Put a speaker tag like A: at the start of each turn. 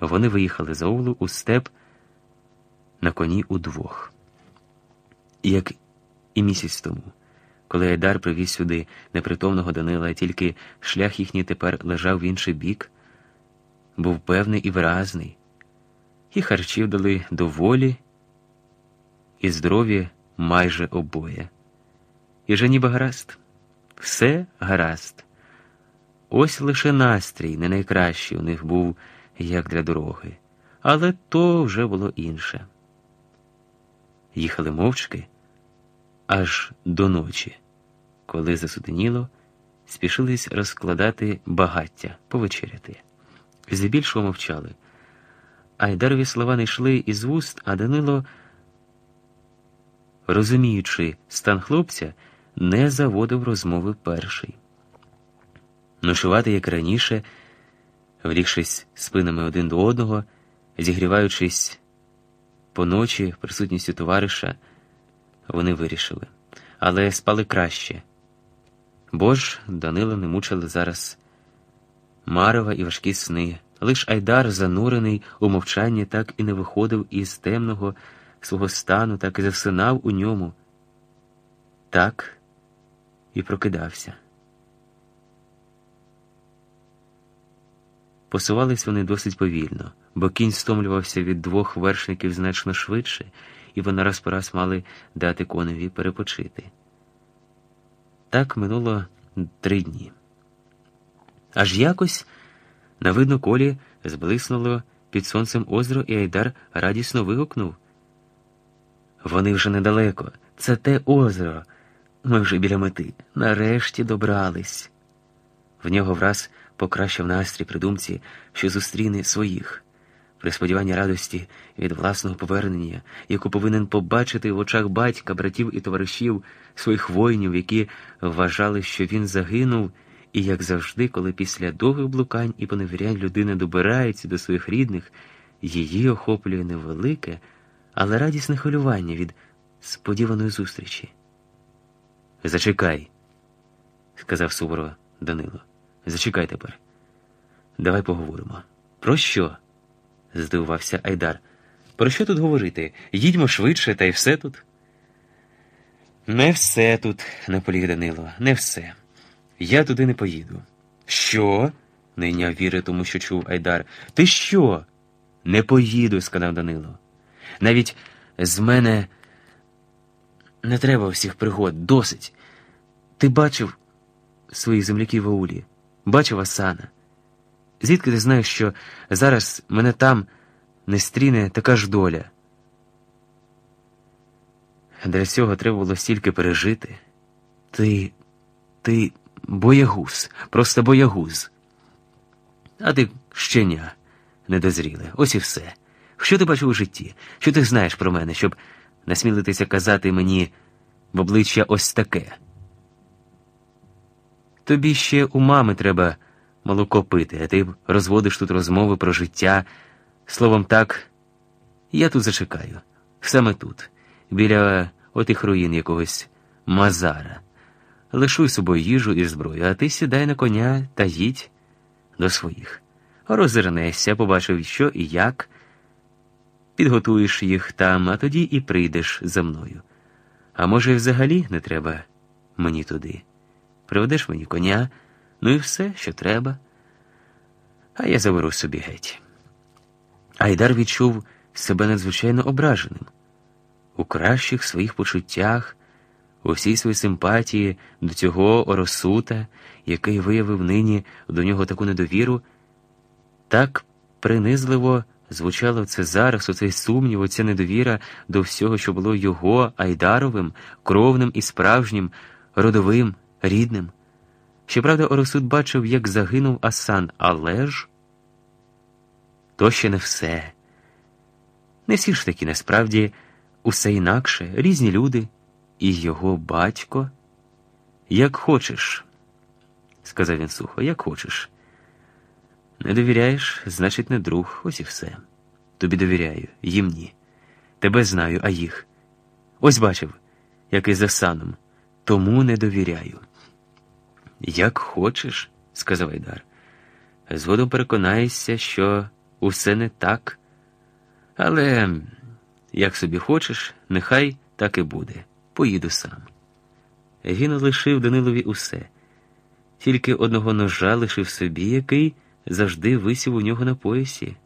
A: вони виїхали за Оулу у степ на коні удвох. Як і місяць тому, коли Айдар привіз сюди непритомного Данила, тільки шлях їхній тепер лежав в інший бік, був певний і виразний, і харчів дали доволі, і здоров'я майже обоє. І же ніби гаразд, все гаразд. Ось лише настрій, не найкращий у них був, як для дороги, але то вже було інше. Їхали мовчки аж до ночі, коли засутеніло, спішились розкладати багаття повечеряти. Здебільшого мовчали. Айдарові слова не йшли із вуст, а Данило, розуміючи стан хлопця, не заводив розмови перший. Ночувати, як раніше, влігшись спинами один до одного, зігріваючись поночі присутністю товариша, вони вирішили, але спали краще. Бо ж Данила не мучили зараз Марова і важкі сни. Лиш Айдар, занурений у мовчанні, так і не виходив із темного свого стану, так і засинав у ньому. Так і прокидався. Посувались вони досить повільно, бо кінь стомлювався від двох вершників значно швидше, і вони раз по раз мали дати коневі перепочити. Так минуло три дні. Аж якось на видно колі зблиснуло під сонцем озеро, і Айдар радісно вигукнув. Вони вже недалеко. Це те озеро. Ми вже біля мети. Нарешті добрались. В нього враз покращив настрій при думці, що зустріне своїх, при сподіванні радості від власного повернення, яку повинен побачити в очах батька, братів і товаришів, своїх воїнів, які вважали, що він загинув, і, як завжди, коли після довгих блукань і поневірянь людина добирається до своїх рідних, її охоплює невелике, але радісне хвилювання від сподіваної зустрічі. Зачекай, сказав суворо Данило. Зачекай тепер. Давай поговоримо. Про що? здивувався Айдар. Про що тут говорити? Їдьмо швидше, та й все тут. Не все тут, наполіг Данило, не все. Я туди не поїду. Що? не йняв віри тому, що чув Айдар. Ти що? Не поїду, сказав Данило. Навіть з мене не треба всіх пригод, досить. Ти бачив своїх земляків в аулі? Бачив Асана. Звідки ти знаєш, що зараз мене там не стріне така ж доля? Для цього треба було стільки пережити. Ти, ти боягуз, просто боягуз. А ти щеня недозріле, ось і все. Що ти бачив у житті? Що ти знаєш про мене, щоб насмілитися казати мені в обличчя ось таке? Тобі ще у мами треба молоко пити, а ти розводиш тут розмови про життя. Словом так, я тут зачекаю, саме тут, біля отих руїн якогось Мазара. Лишуй собою їжу і зброю, а ти сідай на коня та їдь до своїх. Розвернешся, побачив, що і як, підготуєш їх там, а тоді і прийдеш за мною. А може, взагалі не треба мені туди приведеш мені коня, ну і все, що треба. А я заберу собі геть. Айдар відчув себе надзвичайно ображеним у кращих своїх почуттях, у всій своїй симпатії до цього оросута, який виявив нині до нього таку недовіру, так принизливо звучало це зараз, оцей сумнів, оця недовіра до всього, що було його Айдаровим, кровним і справжнім, родовим рідним. Щоправда, Оросуд бачив, як загинув Асан, але ж то ще не все. Не всі ж таки насправді усе інакше, різні люди, і його батько. Як хочеш, сказав він сухо, як хочеш. Не довіряєш, значить, не друг, ось і все. Тобі довіряю, їм ні. Тебе знаю, а їх. Ось бачив, як із Асаном, тому не довіряю. Як хочеш, сказав Айдар. Згодом переконаєшся, що усе не так. Але, як собі хочеш, нехай так і буде. Поїду сам. Він лишив Данилові усе, тільки одного ножа лишив собі, який завжди висів у нього на поясі.